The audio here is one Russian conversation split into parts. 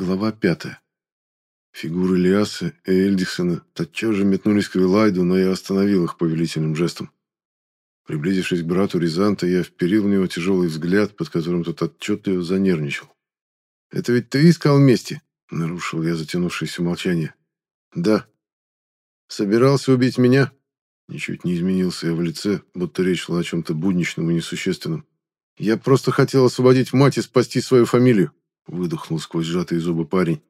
Глава пятая. Фигуры Лиаса и Эльдихсона тотчас же метнулись к Вилайду, но я остановил их повелительным жестом. Приблизившись к брату Рязанта, я вперил в него тяжелый взгляд, под которым тот отчетливо занервничал. «Это ведь ты искал мести?» — нарушил я затянувшееся молчание. «Да». «Собирался убить меня?» Ничуть не изменился я в лице, будто речь шла о чем-то будничном и несущественном. «Я просто хотел освободить мать и спасти свою фамилию», — выдохнул сквозь сжатые зубы парень.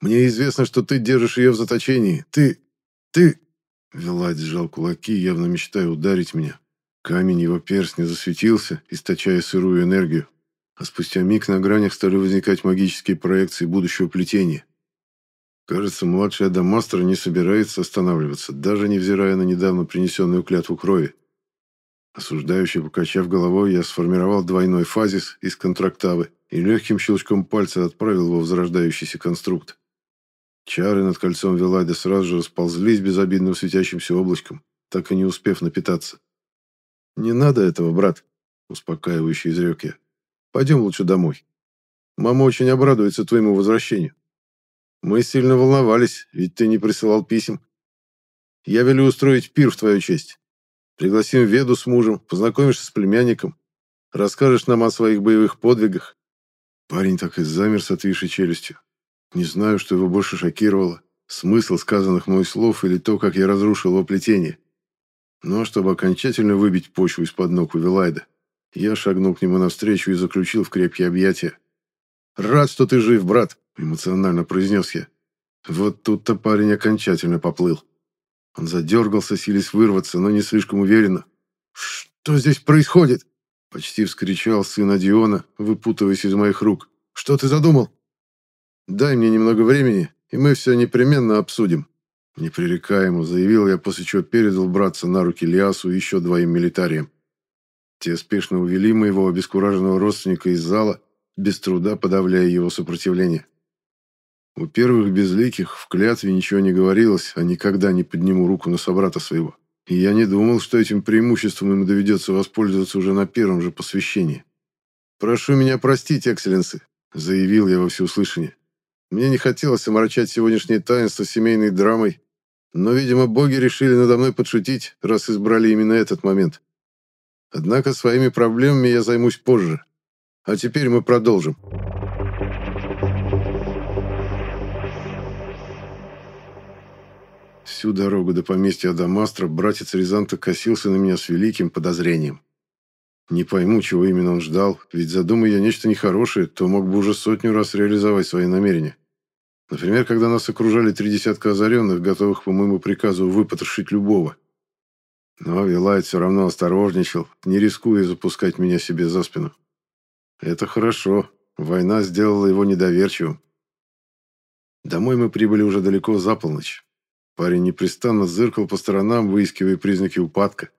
«Мне известно, что ты держишь ее в заточении. Ты... ты...» Вилайд сжал кулаки, явно мечтая ударить меня. Камень его перстня засветился, источая сырую энергию, а спустя миг на гранях стали возникать магические проекции будущего плетения. Кажется, младший Адамастер не собирается останавливаться, даже невзирая на недавно принесенную клятву крови. Осуждающий, покачав головой, я сформировал двойной фазис из контрактавы и легким щелчком пальца отправил его в зарождающийся конструкт. Чары над кольцом Вилайда сразу же расползлись безобидным светящимся облачком, так и не успев напитаться. «Не надо этого, брат», — успокаивающе изрек я. «Пойдем лучше домой. Мама очень обрадуется твоему возвращению. Мы сильно волновались, ведь ты не присылал писем. Я велю устроить пир в твою честь. Пригласим Веду с мужем, познакомишься с племянником, расскажешь нам о своих боевых подвигах». Парень так и замер с отвисшей челюстью. Не знаю, что его больше шокировало. Смысл сказанных мной слов или то, как я разрушил его плетение. Но чтобы окончательно выбить почву из-под ног у Вилайда, я шагнул к нему навстречу и заключил в крепкие объятия. «Рад, что ты жив, брат», — эмоционально произнес я. Вот тут-то парень окончательно поплыл. Он задергался, силясь вырваться, но не слишком уверенно. «Что здесь происходит?» — почти вскричал сын Адиона, выпутываясь из моих рук. «Что ты задумал?» «Дай мне немного времени, и мы все непременно обсудим», Непререкаемо заявил я, после чего передал братца на руки Лиасу и еще двоим милитариям. Те спешно увели моего обескураженного родственника из зала, без труда подавляя его сопротивление. У первых безликих в клятве ничего не говорилось, а никогда не подниму руку на собрата своего. И я не думал, что этим преимуществом им доведется воспользоваться уже на первом же посвящении. «Прошу меня простить, экселленсы», — заявил я во всеуслышание. «Мне не хотелось омрачать сегодняшнее таинство семейной драмой но, видимо, боги решили надо мной подшутить, раз избрали именно этот момент. Однако своими проблемами я займусь позже. А теперь мы продолжим. Всю дорогу до поместья Адамастра братец Рязанта косился на меня с великим подозрением. Не пойму, чего именно он ждал, ведь задумай я нечто нехорошее, то мог бы уже сотню раз реализовать свои намерения. Например, когда нас окружали три десятка озаренных, готовых по моему приказу выпотрошить любого. Но Вилайт все равно осторожничал, не рискуя запускать меня себе за спину. Это хорошо. Война сделала его недоверчивым. Домой мы прибыли уже далеко за полночь. Парень непрестанно зыркал по сторонам, выискивая признаки упадка.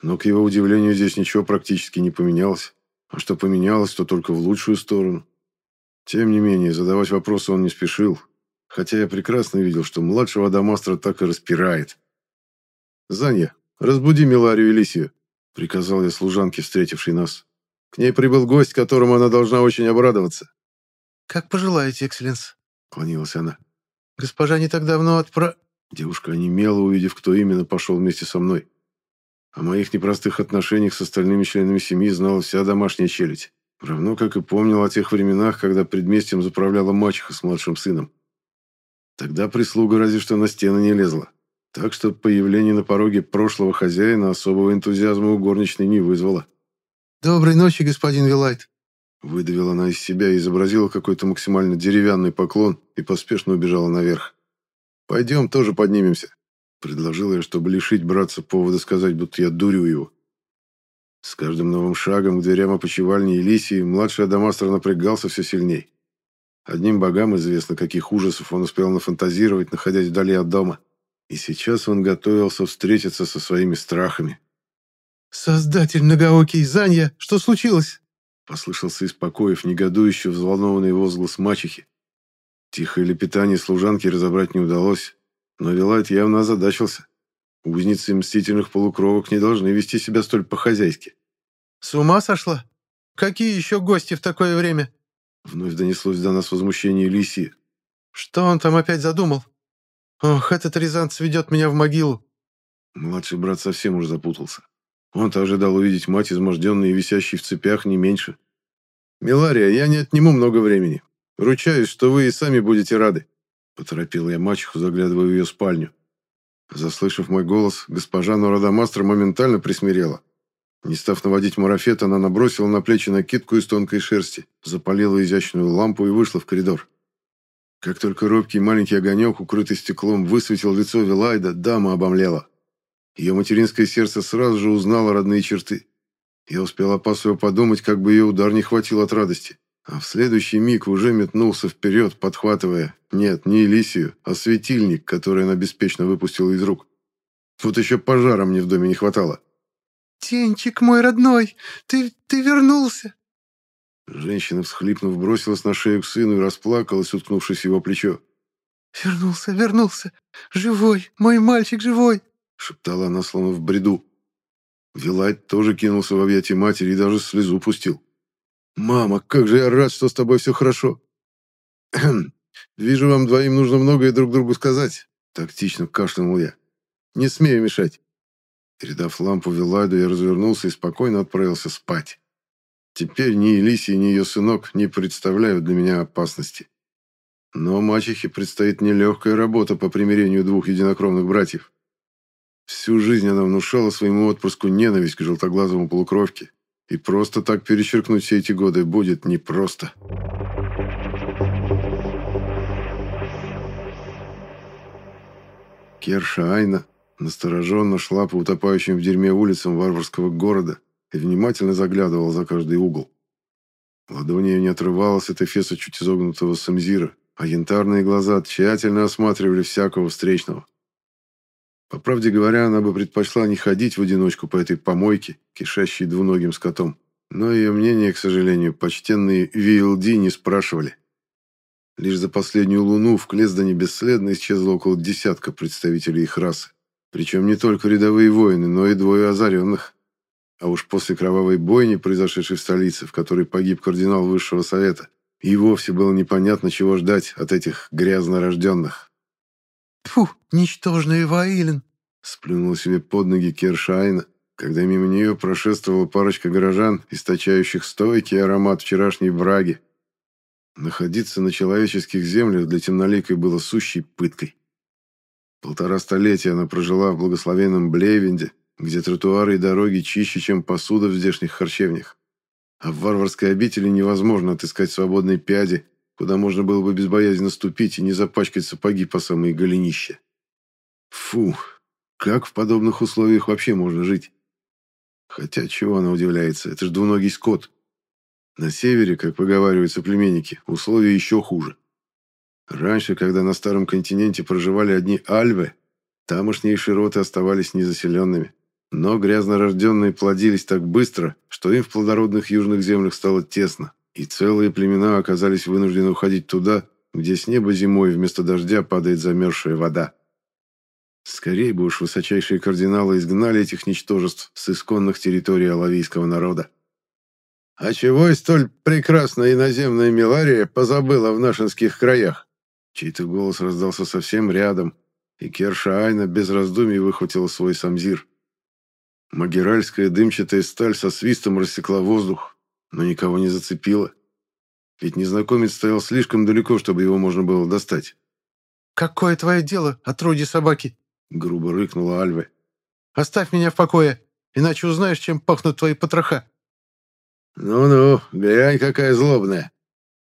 Но, к его удивлению, здесь ничего практически не поменялось. А что поменялось, то только в лучшую сторону. Тем не менее, задавать вопросы он не спешил, хотя я прекрасно видел, что младшего Адамастра так и распирает. «Занья, разбуди Миларию Элисию», — приказал я служанке, встретившей нас. «К ней прибыл гость, которому она должна очень обрадоваться». «Как пожелаете, экселленс», — клонилась она. «Госпожа не так давно отпра...» Девушка онемела, увидев, кто именно пошел вместе со мной. О моих непростых отношениях с остальными членами семьи знала вся домашняя челядь. Равно как и помнил о тех временах, когда предместьем заправляла мачеха с младшим сыном. Тогда прислуга разве что на стены не лезла. Так что появление на пороге прошлого хозяина особого энтузиазма у горничной не вызвало. «Доброй ночи, господин Вилайт!» Выдавила она из себя и изобразила какой-то максимально деревянный поклон и поспешно убежала наверх. «Пойдем, тоже поднимемся», — предложил я, чтобы лишить братца повода сказать, будто я дурю его. С каждым новым шагом к дверям опочивальни Елисии младший Адамастр напрягался все сильней. Одним богам известно, каких ужасов он успел нафантазировать, находясь вдали от дома. И сейчас он готовился встретиться со своими страхами. «Создатель многоокий, Занья, что случилось?» Послышался из покоев негодующий взволнованный возглас мачехи. Тихое лепетание служанки разобрать не удалось, но Вилайт явно озадачился. Узницы мстительных полукровок не должны вести себя столь по-хозяйски. «С ума сошла? Какие еще гости в такое время?» Вновь донеслось до нас возмущение Лисии. Что он там опять задумал? Ох, этот Рязанц ведет меня в могилу. Младший брат совсем уже запутался. Он-то ожидал увидеть мать, изможденной и висящей в цепях, не меньше. «Милария, я не отниму много времени. Ручаюсь, что вы и сами будете рады», — поторопил я мачеху, заглядывая в ее спальню. Заслышав мой голос, госпожа Норадамастра моментально присмирела. Не став наводить марафет, она набросила на плечи накидку из тонкой шерсти, запалила изящную лампу и вышла в коридор. Как только робкий маленький огонек, укрытый стеклом, высветил лицо Вилайда, дама обомлела. Ее материнское сердце сразу же узнало родные черты. Я успел опасливо подумать, как бы ее удар не хватил от радости. А в следующий миг уже метнулся вперед, подхватывая, нет, не Элисию, а светильник, который она беспечно выпустила из рук. Вот еще пожара мне в доме не хватало. «Тенчик мой родной, ты, ты вернулся!» Женщина, всхлипнув, бросилась на шею к сыну и расплакалась, уткнувшись в его плечо. «Вернулся, вернулся! Живой! Мой мальчик живой!» шептала она, словно в бреду. Вилайт тоже кинулся в объятия матери и даже слезу пустил. «Мама, как же я рад, что с тобой все хорошо!» «Вижу, вам двоим нужно многое друг другу сказать», — тактично кашлянул я. «Не смею мешать». Передав лампу Вилайду, я развернулся и спокойно отправился спать. Теперь ни Элисия, ни ее сынок не представляют для меня опасности. Но мачехе предстоит нелегкая работа по примирению двух единокровных братьев. Всю жизнь она внушала своему отпрыску ненависть к желтоглазому полукровке. И просто так перечеркнуть все эти годы будет непросто. Керша Айна настороженно шла по утопающим в дерьме улицам варварского города и внимательно заглядывала за каждый угол. Ладонь ее не отрывалась от эфеса чуть изогнутого самзира, а янтарные глаза тщательно осматривали всякого встречного. По правде говоря, она бы предпочла не ходить в одиночку по этой помойке, кишащей двуногим скотом. Но ее мнение, к сожалению, почтенные VLD не спрашивали. Лишь за последнюю луну в Клездане бесследно исчезло около десятка представителей их расы. Причем не только рядовые воины, но и двое озаренных. А уж после кровавой бойни, произошедшей в столице, в которой погиб кардинал Высшего Совета, и вовсе было непонятно, чего ждать от этих грязно рожденных. Фу, ничтожный Ваилин!» Сплюнул себе под ноги Кершайна, когда мимо нее прошествовала парочка горожан, источающих стойкий аромат вчерашней браги. Находиться на человеческих землях для темноликой было сущей пыткой. Полтора столетия она прожила в благословенном Блейвенде, где тротуары и дороги чище, чем посуда в здешних харчевнях. А в варварской обители невозможно отыскать свободной пяди, куда можно было бы безбоязненно ступить и не запачкать сапоги по самые голенища. Фу, как в подобных условиях вообще можно жить? Хотя чего она удивляется, это же двуногий скот. На севере, как поговаривают соплеменники, условия еще хуже. Раньше, когда на Старом континенте проживали одни альвы, тамошние широты оставались незаселенными. Но грязнорожденные плодились так быстро, что им в плодородных южных землях стало тесно и целые племена оказались вынуждены уходить туда, где с неба зимой вместо дождя падает замерзшая вода. Скорее бы уж высочайшие кардиналы изгнали этих ничтожеств с исконных территорий алавийского народа. «А чего и столь прекрасная иноземная Милария позабыла в нашинских краях?» Чей-то голос раздался совсем рядом, и Керша Айна без раздумий выхватила свой самзир. Магеральская дымчатая сталь со свистом рассекла воздух, но никого не зацепило. Ведь незнакомец стоял слишком далеко, чтобы его можно было достать. «Какое твое дело, отродье собаки?» — грубо рыкнула Альве. «Оставь меня в покое, иначе узнаешь, чем пахнут твои потроха». «Ну-ну, глянь, какая злобная.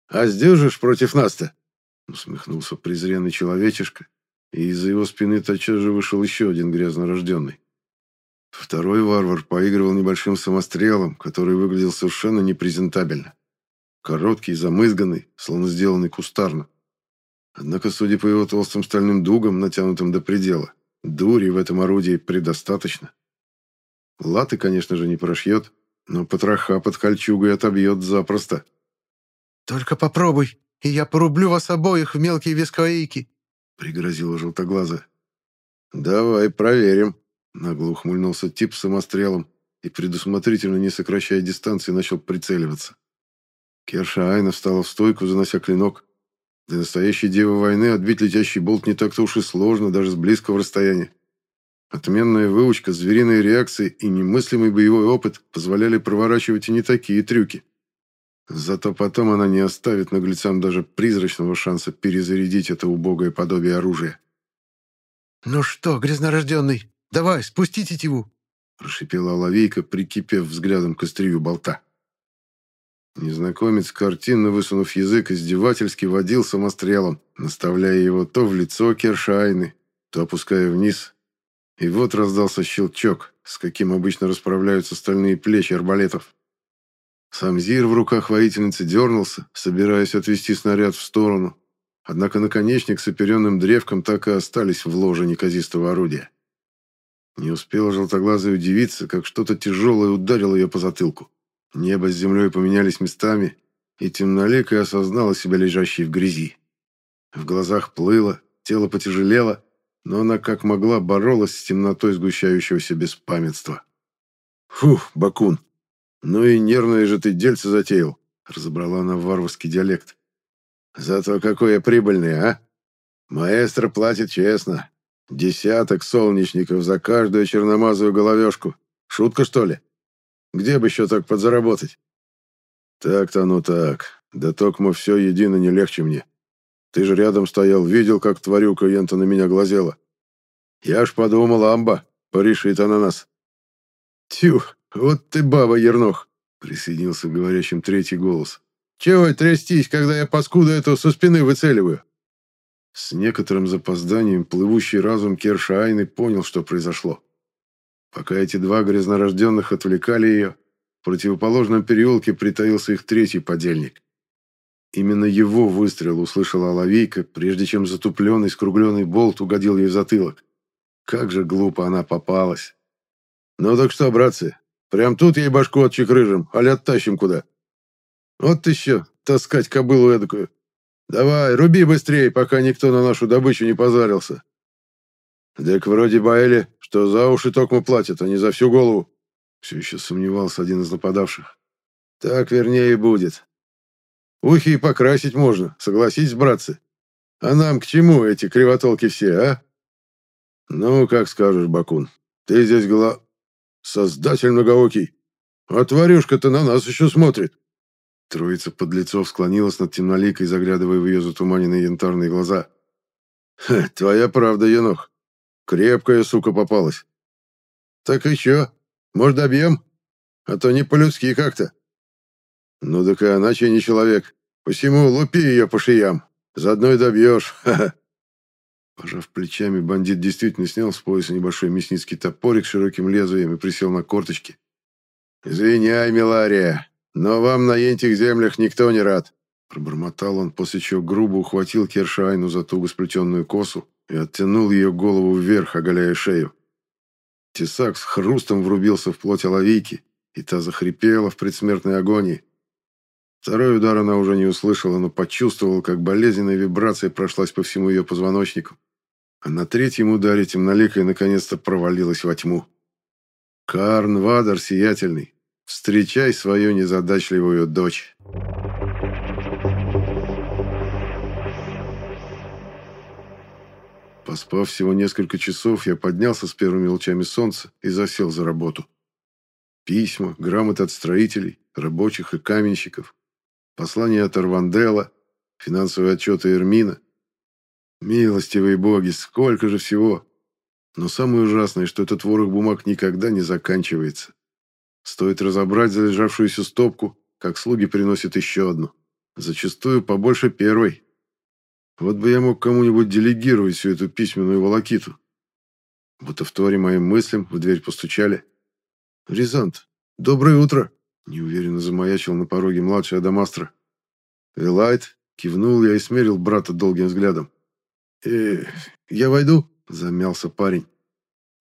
А сдюжишь против нас-то?» Усмехнулся презренный человечишка, и из-за его спины тотчас же вышел еще один грязнорожденный. Второй варвар поигрывал небольшим самострелом, который выглядел совершенно непрезентабельно. Короткий, замызганный, словно сделанный кустарно. Однако, судя по его толстым стальным дугам, натянутым до предела, дури в этом орудии предостаточно. Латы, конечно же, не прошьет, но потроха под кольчугой отобьет запросто. «Только попробуй, и я порублю вас обоих в мелкие вискоейки», — пригрозила желтоглазая. «Давай проверим», Нагло ухмыльнулся тип самострелом и, предусмотрительно не сокращая дистанции, начал прицеливаться. Керша Айна встала в стойку, занося клинок. Для настоящей девы войны отбить летящий болт не так-то уж и сложно, даже с близкого расстояния. Отменная выучка, звериные реакции и немыслимый боевой опыт позволяли проворачивать и не такие трюки. Зато потом она не оставит наглецам даже призрачного шанса перезарядить это убогое подобие оружия. «Ну что, грязнорожденный, давай, спусти тетиву!» прошипела Оловейка, прикипев взглядом к острию болта. Незнакомец, картинно высунув язык, издевательски водил самострелом, наставляя его то в лицо Кершайны, то опуская вниз. И вот раздался щелчок, с каким обычно расправляются стальные плечи арбалетов. Сам Зир в руках воительницы дернулся, собираясь отвести снаряд в сторону. Однако наконечник с оперенным древком так и остались в ложе неказистого орудия. Не успела желтоглазая удивиться, как что-то тяжелое ударило ее по затылку. Небо с землей поменялись местами, и темноликая осознала себя лежащей в грязи. В глазах плыло, тело потяжелело, но она как могла боролась с темнотой сгущающегося беспамятства. «Фух, Бакун, ну и нервное же ты дельце затеял», — разобрала она варварский диалект. «Зато какой я прибыльный, а? Маэстро платит честно. Десяток солнечников за каждую черномазую головешку. Шутка, что ли?» Где бы еще так подзаработать? Так-то оно так. Да токмо все едино не легче мне. Ты же рядом стоял, видел, как тварюка Ента на меня глазела. Я ж подумал, амба, порешит она нас. Тю, вот ты баба, Ернох, присоединился к говорящим третий голос. Чего трястись, когда я паскуда эту со спины выцеливаю? С некоторым запозданием плывущий разум Керша Айны понял, что произошло. Пока эти два грязнорожденных отвлекали ее, в противоположном переулке притаился их третий подельник. Именно его выстрел услышала Оловейка, прежде чем затупленный скругленный болт угодил ей в затылок. Как же глупо она попалась. «Ну так что, братцы, прям тут ей башку отчекрыжим, али оттащим куда?» «Вот еще, таскать кобылу эдакую. Давай, руби быстрее, пока никто на нашу добычу не позарился». «Так вроде Баэли что за уши токмо платят, а не за всю голову. Все еще сомневался один из нападавших. Так вернее и будет. Ухи и покрасить можно, согласитесь, братцы? А нам к чему эти кривотолки все, а? Ну, как скажешь, Бакун. Ты здесь гла... Создатель многоокий. А тварюшка-то на нас еще смотрит. Троица подлецов склонилась над темноликой, заглядывая в ее затуманенные янтарные глаза. «Твоя правда, Енох. Крепкая сука попалась. Так чё? Может, добьем? А то не по-людски как-то. Ну так и она че не человек. Посему лупи ее по шиям. Заодно и добьешь. Пожав плечами, бандит действительно снял с пояса небольшой мясницкий топорик с широким лезвием и присел на корточки. «Извиняй, Милария, но вам на этих землях никто не рад», пробормотал он, после чего грубо ухватил Кершайну за туго сплетенную косу и оттянул ее голову вверх, оголяя шею. Тесак с хрустом врубился в плоть оловейки, и та захрипела в предсмертной агонии. Второй удар она уже не услышала, но почувствовала, как болезненная вибрация прошлась по всему ее позвоночнику. А на третьем ударе темноликая наконец-то провалилась во тьму. «Карн Вадар сиятельный, встречай свою незадачливую дочь». Поспав всего несколько часов, я поднялся с первыми лучами солнца и засел за работу. Письма, грамоты от строителей, рабочих и каменщиков, послания от Арвандела, финансовые отчеты Эрмина. Милостивые боги, сколько же всего! Но самое ужасное, что этот ворох бумаг никогда не заканчивается. Стоит разобрать залежавшуюся стопку, как слуги приносят еще одну. Зачастую побольше первой, вот бы я мог кому-нибудь делегировать всю эту письменную волокиту. Будто в торе моим мыслям в дверь постучали. «Рязант, доброе утро!» Неуверенно замаячил на пороге младший Адамастра. «Вилайт!» — кивнул я и смерил брата долгим взглядом. «Э, я войду?» — замялся парень.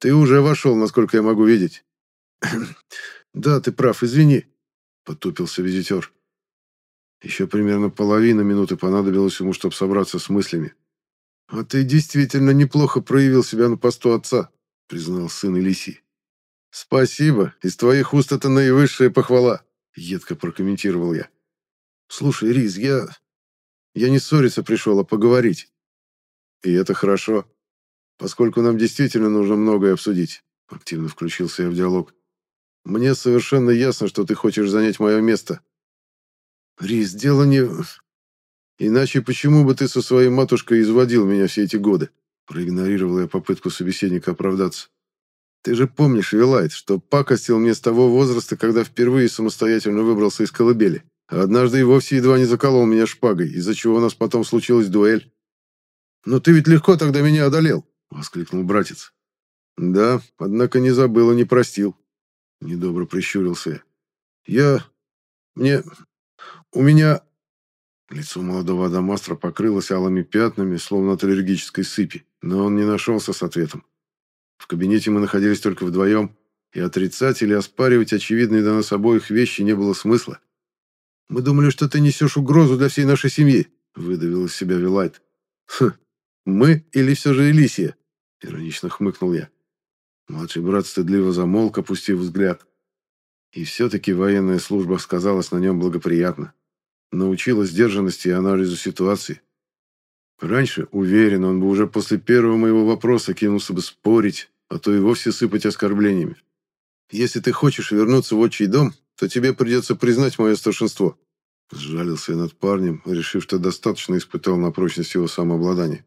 «Ты уже вошел, насколько я могу видеть». «Да, ты прав, извини», — потупился визитер. Еще примерно половина минуты понадобилось ему, чтобы собраться с мыслями. «А ты действительно неплохо проявил себя на посту отца», — признал сын Элисии. «Спасибо. Из твоих уст это наивысшая похвала», — едко прокомментировал я. Слушай, Риз, я... Я не ссориться пришел, а поговорить. И это хорошо, поскольку нам действительно нужно многое обсудить. Активно включился я в диалог. Мне совершенно ясно, что ты хочешь занять мое место. Риз, дело не... Иначе почему бы ты со своей матушкой изводил меня все эти годы? Проигнорировал я попытку собеседника оправдаться. Ты же помнишь, Вилайт, что пакостил мне с того возраста, когда впервые самостоятельно выбрался из колыбели. А однажды и вовсе едва не заколол меня шпагой, из-за чего у нас потом случилась дуэль. «Но ты ведь легко тогда меня одолел!» — воскликнул братец. «Да, однако не забыл и не простил». Недобро прищурился я. «Я... мне... у меня...» Лицо молодого Адамастра покрылось алыми пятнами, словно от аллергической сыпи, но он не нашелся с ответом. В кабинете мы находились только вдвоем, и отрицать или оспаривать очевидные для нас обоих вещи не было смысла. «Мы думали, что ты несешь угрозу для всей нашей семьи», — выдавил из себя Вилайт. «Хм, мы или все же Элисия?» — иронично хмыкнул я. Младший брат стыдливо замолк, опустив взгляд. И все-таки военная служба сказалась на нем благоприятно. Научила сдержанности и анализу ситуации. Раньше, уверен, он бы уже после первого моего вопроса кинулся бы спорить, а то и вовсе сыпать оскорблениями. «Если ты хочешь вернуться в отчий дом, то тебе придется признать мое старшинство». Сжалился я над парнем, решив, что достаточно испытал на прочность его самообладания.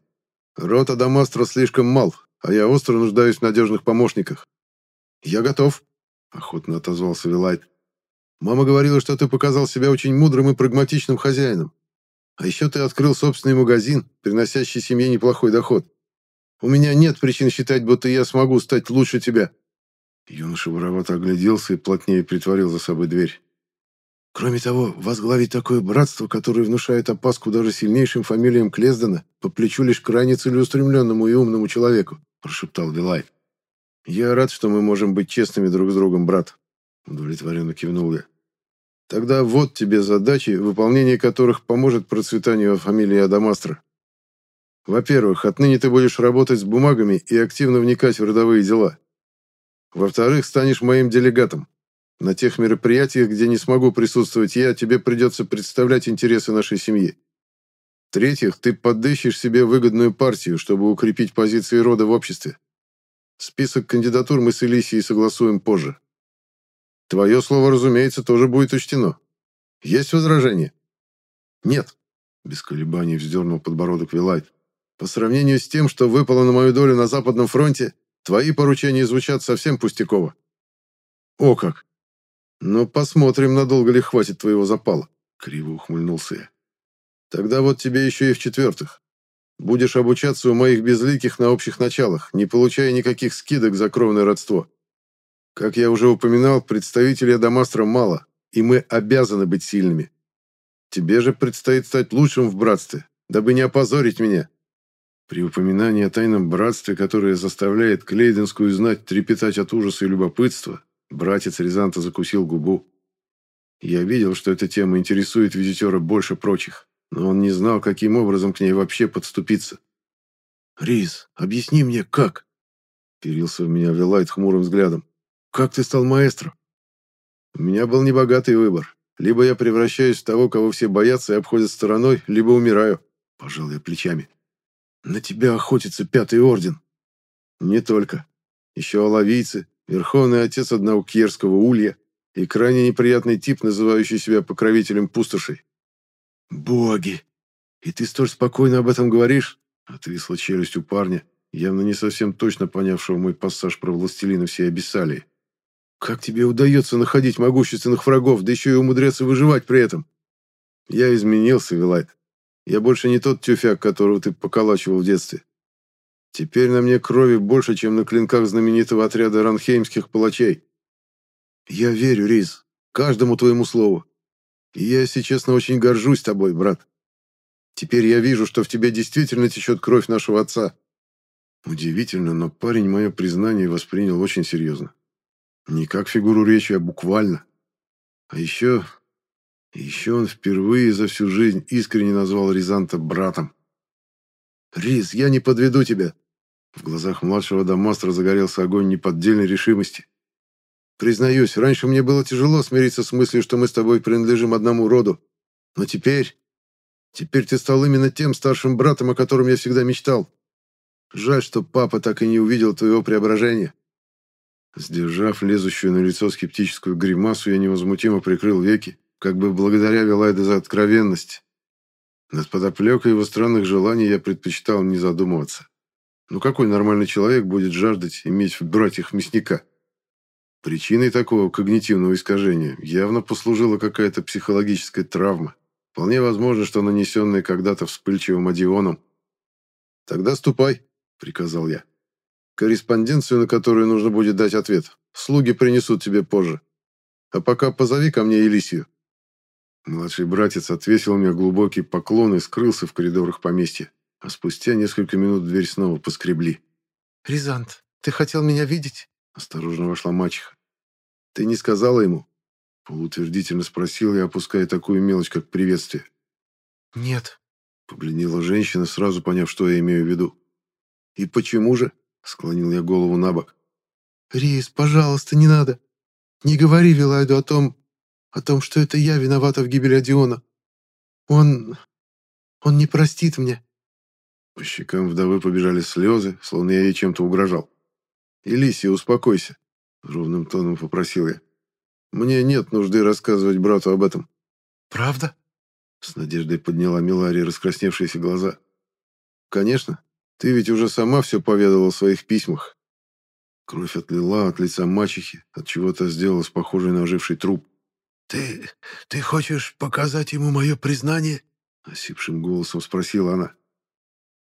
«Рот Адамастра слишком мал, а я остро нуждаюсь в надежных помощниках». «Я готов», — охотно отозвался Вилайт. «Мама говорила, что ты показал себя очень мудрым и прагматичным хозяином. А еще ты открыл собственный магазин, приносящий семье неплохой доход. У меня нет причин считать, будто я смогу стать лучше тебя». Юноша воровато огляделся и плотнее притворил за собой дверь. Кроме того, возглавить такое братство, которое внушает опаску даже сильнейшим фамилиям Клездена, по плечу лишь крайне целеустремленному и умному человеку, прошептал Вилай. Я рад, что мы можем быть честными друг с другом, брат, удовлетворенно кивнул я. Тогда вот тебе задачи, выполнение которых поможет процветанию фамилии Адамастра. Во-первых, отныне ты будешь работать с бумагами и активно вникать в родовые дела. Во-вторых, станешь моим делегатом. На тех мероприятиях, где не смогу присутствовать я, тебе придется представлять интересы нашей семьи. В-третьих, ты подыщешь себе выгодную партию, чтобы укрепить позиции рода в обществе. Список кандидатур мы с Элисией согласуем позже. Твое слово, разумеется, тоже будет учтено. Есть возражения? Нет. Без колебаний вздернул подбородок Вилайт. По сравнению с тем, что выпало на мою долю на Западном фронте, твои поручения звучат совсем пустяково. О как! Ну, посмотрим, надолго ли хватит твоего запала. Криво ухмыльнулся я. Тогда вот тебе еще и в-четвертых. Будешь обучаться у моих безликих на общих началах, не получая никаких скидок за кровное родство. Как я уже упоминал, представителей Адамастра мало, и мы обязаны быть сильными. Тебе же предстоит стать лучшим в братстве, дабы не опозорить меня». При упоминании о тайном братстве, которое заставляет Клейденскую знать трепетать от ужаса и любопытства, братец Рязанта закусил губу. Я видел, что эта тема интересует визитера больше прочих, но он не знал, каким образом к ней вообще подступиться. «Риз, объясни мне, как?» Перился в меня Вилайт хмурым взглядом. Как ты стал маэстро? У меня был небогатый выбор. Либо я превращаюсь в того, кого все боятся и обходят стороной, либо умираю. Пожал я плечами. На тебя охотится Пятый Орден. Не только. Еще оловийцы, верховный отец одного кьерского улья и крайне неприятный тип, называющий себя покровителем пустошей. Боги! И ты столь спокойно об этом говоришь? Отвисла челюсть у парня, явно не совсем точно понявшего мой пассаж про властелина всей Абиссалии. Как тебе удается находить могущественных врагов, да еще и умудряться выживать при этом? Я изменился, Вилайт. Я больше не тот тюфяк, которого ты поколачивал в детстве. Теперь на мне крови больше, чем на клинках знаменитого отряда ранхеймских палачей. Я верю, Риз, каждому твоему слову. Я, если честно, очень горжусь тобой, брат. Теперь я вижу, что в тебе действительно течет кровь нашего отца. Удивительно, но парень мое признание воспринял очень серьезно. Не как фигуру речи, а буквально. А еще... Еще он впервые за всю жизнь искренне назвал Рязанта братом. «Риз, я не подведу тебя!» В глазах младшего Дамастра загорелся огонь неподдельной решимости. «Признаюсь, раньше мне было тяжело смириться с мыслью, что мы с тобой принадлежим одному роду. Но теперь... Теперь ты стал именно тем старшим братом, о котором я всегда мечтал. Жаль, что папа так и не увидел твоего преображения». Сдержав лезущую на лицо скептическую гримасу, я невозмутимо прикрыл веки, как бы благодаря Вилайде за откровенность. Над подоплекой его странных желаний я предпочитал не задумываться. Ну какой нормальный человек будет жаждать иметь в братьях мясника? Причиной такого когнитивного искажения явно послужила какая-то психологическая травма. Вполне возможно, что нанесенная когда-то вспыльчивым Адионом. «Тогда ступай», — приказал я. «Корреспонденцию, на которую нужно будет дать ответ, слуги принесут тебе позже. А пока позови ко мне Елисию». Младший братец отвесил мне глубокий поклон и скрылся в коридорах поместья. А спустя несколько минут дверь снова поскребли. «Рязант, ты хотел меня видеть?» Осторожно вошла мачеха. «Ты не сказала ему?» Полутвердительно спросил я, опуская такую мелочь, как приветствие. «Нет», — побледнела женщина, сразу поняв, что я имею в виду. «И почему же?» — склонил я голову на бок. «Рис, пожалуйста, не надо. Не говори Вилайду о том, о том, что это я виновата в гибели Адиона. Он... он не простит мне». По щекам вдовы побежали слезы, словно я ей чем-то угрожал. «Элисия, успокойся», — ровным тоном попросил я. «Мне нет нужды рассказывать брату об этом». «Правда?» — с надеждой подняла Милария раскрасневшиеся глаза. «Конечно. Ты ведь уже сама все поведала в своих письмах». Кровь отлила от лица мачехи, от чего-то сделалась похожей на оживший труп. «Ты... ты хочешь показать ему мое признание?» — осипшим голосом спросила она.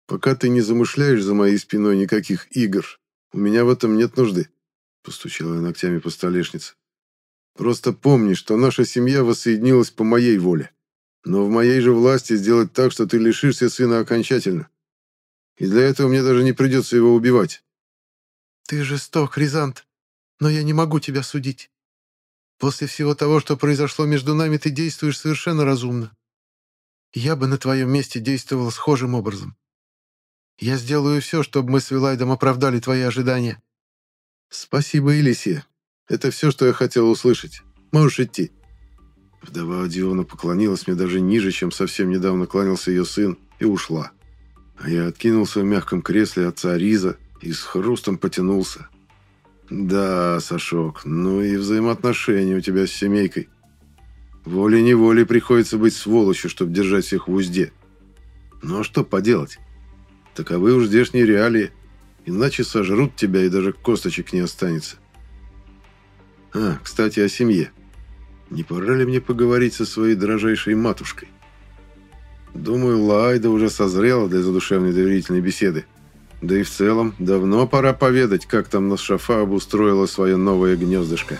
«Пока ты не замышляешь за моей спиной никаких игр, у меня в этом нет нужды», — постучала я ногтями по столешнице. «Просто помни, что наша семья воссоединилась по моей воле. Но в моей же власти сделать так, что ты лишишься сына окончательно. И для этого мне даже не придется его убивать». «Ты жесток, Рязант, но я не могу тебя судить. После всего того, что произошло между нами, ты действуешь совершенно разумно. Я бы на твоем месте действовал схожим образом. Я сделаю все, чтобы мы с Вилайдом оправдали твои ожидания». «Спасибо, Элисия. Это все, что я хотел услышать. Можешь идти». Вдова Диона поклонилась мне даже ниже, чем совсем недавно кланялся ее сын, и ушла. А я откинулся в мягком кресле отца Риза и с хрустом потянулся. «Да, Сашок, ну и взаимоотношения у тебя с семейкой. Волей-неволей приходится быть сволочью, чтобы держать всех в узде. Ну а что поделать?» Таковы уж здешние реалии. Иначе сожрут тебя, и даже косточек не останется. А, кстати, о семье. Не пора ли мне поговорить со своей дорожайшей матушкой? Думаю, Лайда уже созрела для задушевной доверительной беседы. Да и в целом, давно пора поведать, как там Насшафа обустроила свое новое гнездышко.